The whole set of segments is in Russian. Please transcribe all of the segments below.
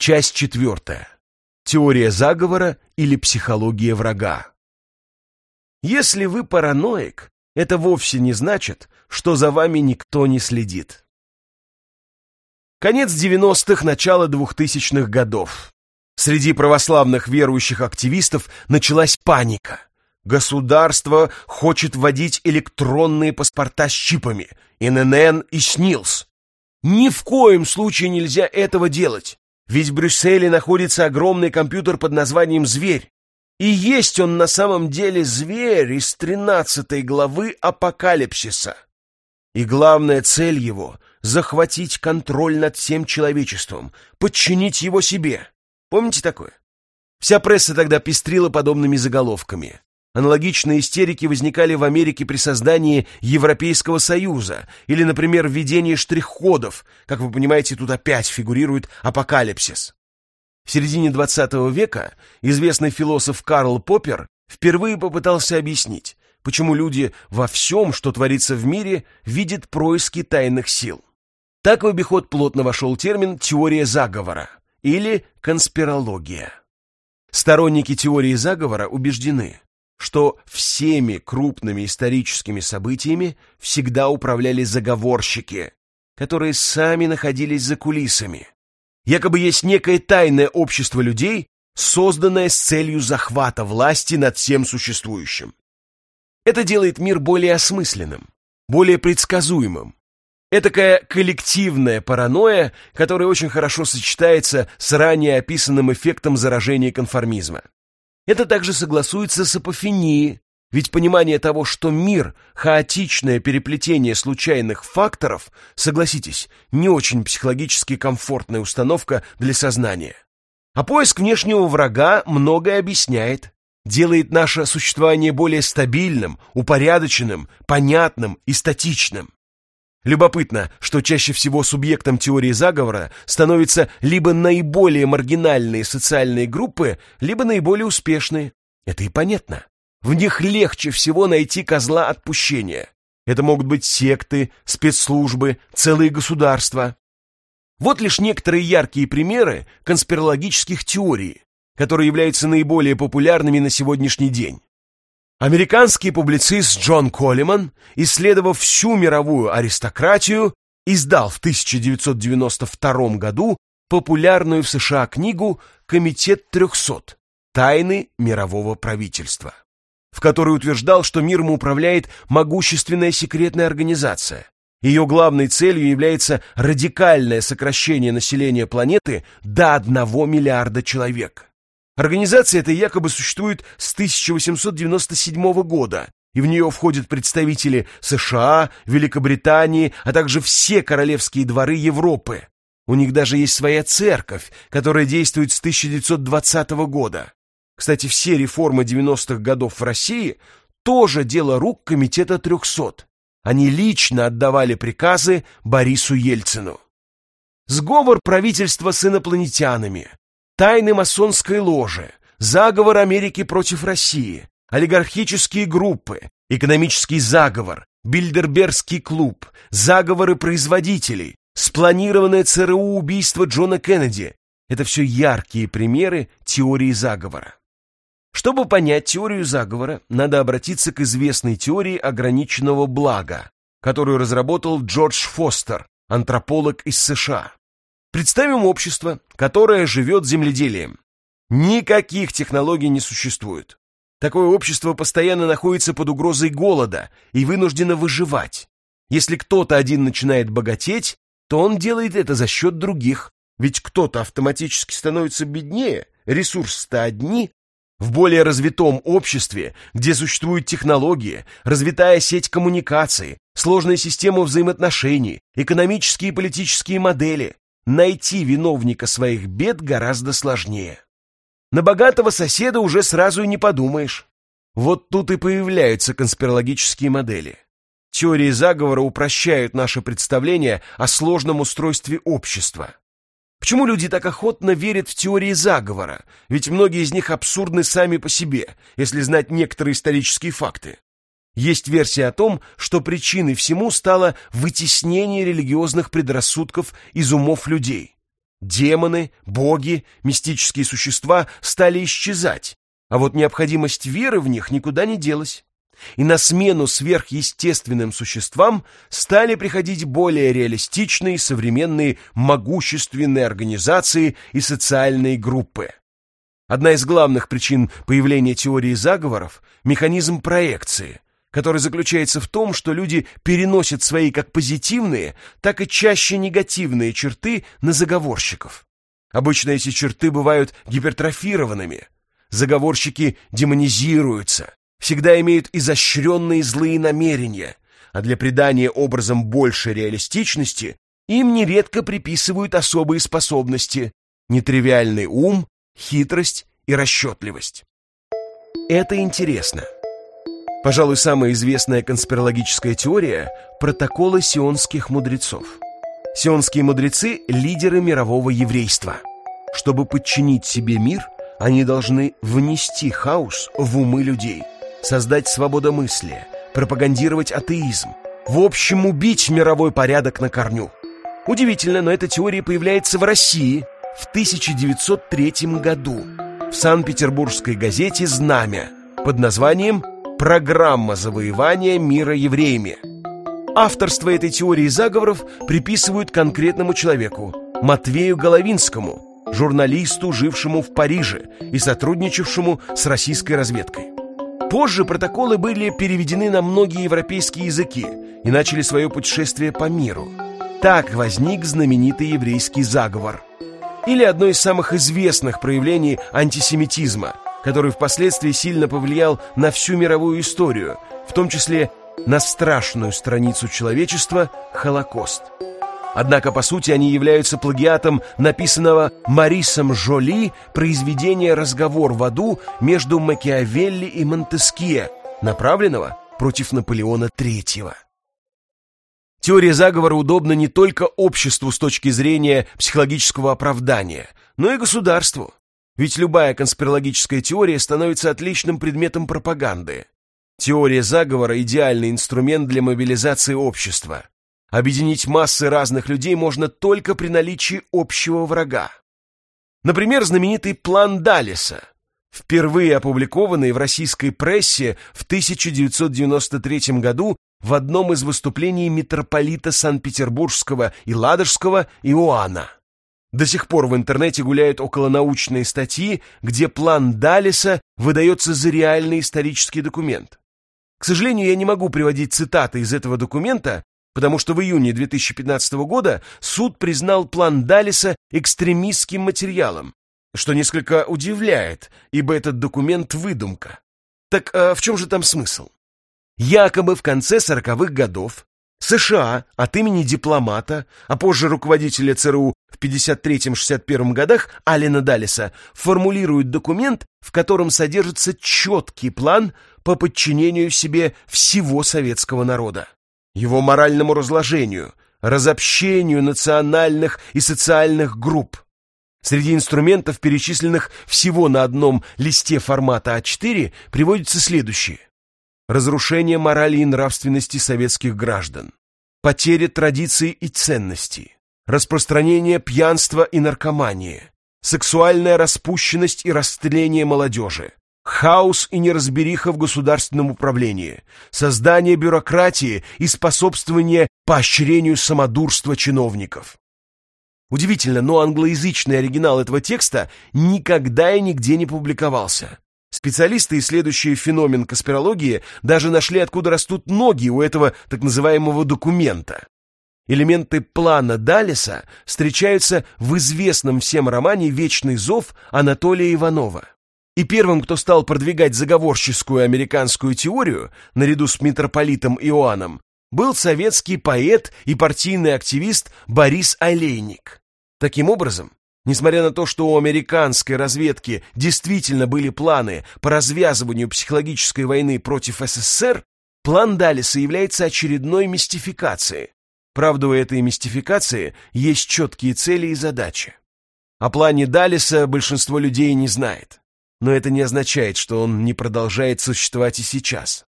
Часть четвертая. Теория заговора или психология врага. Если вы параноик, это вовсе не значит, что за вами никто не следит. Конец 90-х, начало 2000-х годов. Среди православных верующих активистов началась паника. Государство хочет вводить электронные паспорта с чипами, ИНН и СНИЛС. Ни в коем случае нельзя этого делать, ведь в Брюсселе находится огромный компьютер под названием «Зверь». И есть он на самом деле зверь из 13 главы Апокалипсиса. И главная цель его — захватить контроль над всем человечеством, подчинить его себе. Помните такое? Вся пресса тогда пестрила подобными заголовками. Аналогичные истерики возникали в Америке при создании Европейского Союза или, например, введении штрих-кодов. Как вы понимаете, тут опять фигурирует апокалипсис. В середине XX века известный философ Карл Поппер впервые попытался объяснить, почему люди во всем, что творится в мире, видят происки тайных сил. Так в обиход плотно вошел термин «теория заговора» или «конспирология». Сторонники теории заговора убеждены, что всеми крупными историческими событиями всегда управляли заговорщики, которые сами находились за кулисами. Якобы есть некое тайное общество людей, созданное с целью захвата власти над всем существующим. Это делает мир более осмысленным, более предсказуемым. Этакая коллективная паранойя, которая очень хорошо сочетается с ранее описанным эффектом заражения конформизма. Это также согласуется с апофенией, ведь понимание того, что мир – хаотичное переплетение случайных факторов, согласитесь, не очень психологически комфортная установка для сознания. А поиск внешнего врага многое объясняет, делает наше существование более стабильным, упорядоченным, понятным и статичным. Любопытно, что чаще всего субъектом теории заговора становятся либо наиболее маргинальные социальные группы, либо наиболее успешные. Это и понятно. В них легче всего найти козла отпущения. Это могут быть секты, спецслужбы, целые государства. Вот лишь некоторые яркие примеры конспирологических теорий, которые являются наиболее популярными на сегодняшний день. Американский публицист Джон Коллиман, исследовав всю мировую аристократию, издал в 1992 году популярную в США книгу «Комитет 300. Тайны мирового правительства», в которой утверждал, что миром управляет могущественная секретная организация. Ее главной целью является радикальное сокращение населения планеты до 1 миллиарда человек. Организация эта якобы существует с 1897 года, и в нее входят представители США, Великобритании, а также все королевские дворы Европы. У них даже есть своя церковь, которая действует с 1920 года. Кстати, все реформы 90-х годов в России тоже дело рук Комитета 300. Они лично отдавали приказы Борису Ельцину. Сговор правительства с инопланетянами, тайны масонской ложи, заговор Америки против России, олигархические группы, экономический заговор, Бильдербергский клуб, заговоры производителей, спланированное ЦРУ убийство Джона Кеннеди – это все яркие примеры теории заговора. Чтобы понять теорию заговора, надо обратиться к известной теории ограниченного блага, которую разработал Джордж Фостер, антрополог из США. Представим общество, которое живет земледелием. Никаких технологий не существует. Такое общество постоянно находится под угрозой голода и вынуждено выживать. Если кто-то один начинает богатеть, то он делает это за счет других, ведь кто-то автоматически становится беднее, ресурсы-то одни. В более развитом обществе, где существуют технологии, развитая сеть коммуникаций, сложная система взаимоотношений, экономические и политические модели, найти виновника своих бед гораздо сложнее. На богатого соседа уже сразу и не подумаешь. Вот тут и появляются конспирологические модели. Теории заговора упрощают наше представление о сложном устройстве общества. Почему люди так охотно верят в теории заговора? Ведь многие из них абсурдны сами по себе, если знать некоторые исторические факты. Есть версия о том, что причиной всему стало вытеснение религиозных предрассудков из умов людей. Демоны, боги, мистические существа стали исчезать, а вот необходимость веры в них никуда не делась. И на смену сверхъестественным существам стали приходить более реалистичные современные могущественные организации и социальные группы. Одна из главных причин появления теории заговоров – механизм проекции, который заключается в том, что люди переносят свои как позитивные, так и чаще негативные черты на заговорщиков. Обычно эти черты бывают гипертрофированными. Заговорщики демонизируются, всегда имеют изощренные злые намерения, а для придания образом большей реалистичности им нередко приписывают особые способности, нетривиальный ум, хитрость и расчетливость. Это интересно. Пожалуй, самая известная конспирологическая теория – протоколы сионских мудрецов. Сионские мудрецы – лидеры мирового еврейства. Чтобы подчинить себе мир, они должны внести хаос в умы людей, создать свободомыслие, пропагандировать атеизм, в общем, убить мировой порядок на корню. Удивительно, но эта теория появляется в России – в 1903 году в Санкт-Петербургской газете «Знамя» под названием «Программа завоевания мира евреями». Авторство этой теории заговоров приписывают конкретному человеку – Матвею Головинскому, журналисту, жившему в Париже и сотрудничавшему с российской разведкой. Позже протоколы были переведены на многие европейские языки и начали свое путешествие по миру. Так возник знаменитый еврейский заговор – или одно из самых известных проявлений антисемитизма, который впоследствии сильно повлиял на всю мировую историю, в том числе на страшную страницу человечества – Холокост. Однако, по сути, они являются плагиатом написанного Марисом Жоли произведения «Разговор в аду» между Макиавелли и Монтескье, направленного против Наполеона III. Теория заговора удобна не только обществу с точки зрения психологического оправдания, но и государству. Ведь любая конспирологическая теория становится отличным предметом пропаганды. Теория заговора – идеальный инструмент для мобилизации общества. Объединить массы разных людей можно только при наличии общего врага. Например, знаменитый план Даллеса, впервые опубликованный в российской прессе в 1993 году в одном из выступлений митрополита Санкт-Петербургского и Ладожского Иоанна. До сих пор в интернете гуляют околонаучные статьи, где план Далиса выдается за реальный исторический документ. К сожалению, я не могу приводить цитаты из этого документа, потому что в июне 2015 года суд признал план Далиса экстремистским материалом, что несколько удивляет, ибо этот документ – выдумка. Так а в чем же там смысл? Якобы в конце сороковых годов США от имени дипломата, а позже руководителя ЦРУ в 53-61 годах Алина Далиса формулирует документ, в котором содержится четкий план по подчинению себе всего советского народа, его моральному разложению, разобщению национальных и социальных групп. Среди инструментов, перечисленных всего на одном листе формата А4, приводятся следующие разрушение морали и нравственности советских граждан, потеря традиций и ценностей, распространение пьянства и наркомании, сексуальная распущенность и растление молодежи, хаос и неразбериха в государственном управлении, создание бюрократии и способствование поощрению самодурства чиновников. Удивительно, но англоязычный оригинал этого текста никогда и нигде не публиковался. Специалисты, исследующие феномен конспирологии, даже нашли, откуда растут ноги у этого так называемого документа. Элементы плана Далиса встречаются в известном всем романе «Вечный зов» Анатолия Иванова. И первым, кто стал продвигать заговорческую американскую теорию, наряду с митрополитом Иоанном, был советский поэт и партийный активист Борис Олейник. Таким образом, Несмотря на то, что у американской разведки действительно были планы по развязыванию психологической войны против СССР, план Далиса является очередной мистификацией. Правда, у этой мистификации есть четкие цели и задачи. О плане Далиса большинство людей не знает. Но это не означает, что он не продолжает существовать и сейчас.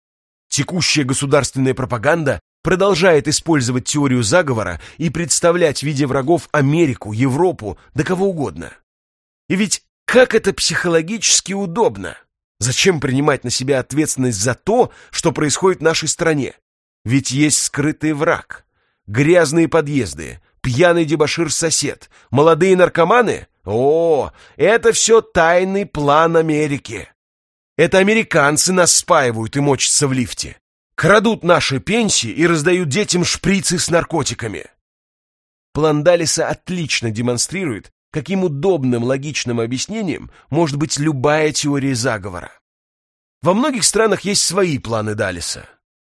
Текущая государственная пропаганда продолжает использовать теорию заговора и представлять в виде врагов Америку, Европу, да кого угодно. И ведь как это психологически удобно! Зачем принимать на себя ответственность за то, что происходит в нашей стране? Ведь есть скрытый враг. Грязные подъезды, пьяный дебошир-сосед, молодые наркоманы? О, это все тайный план Америки. Это американцы нас спаивают и мочатся в лифте. Крадут наши пенсии и раздают детям шприцы с наркотиками. План Далиса отлично демонстрирует, каким удобным логичным объяснением может быть любая теория заговора. Во многих странах есть свои планы Далиса.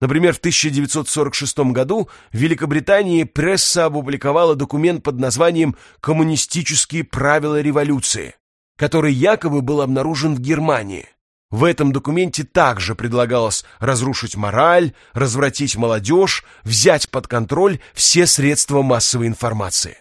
Например, в 1946 году в Великобритании пресса опубликовала документ под названием «Коммунистические правила революции», который якобы был обнаружен в Германии. В этом документе также предлагалось разрушить мораль, развратить молодежь, взять под контроль все средства массовой информации.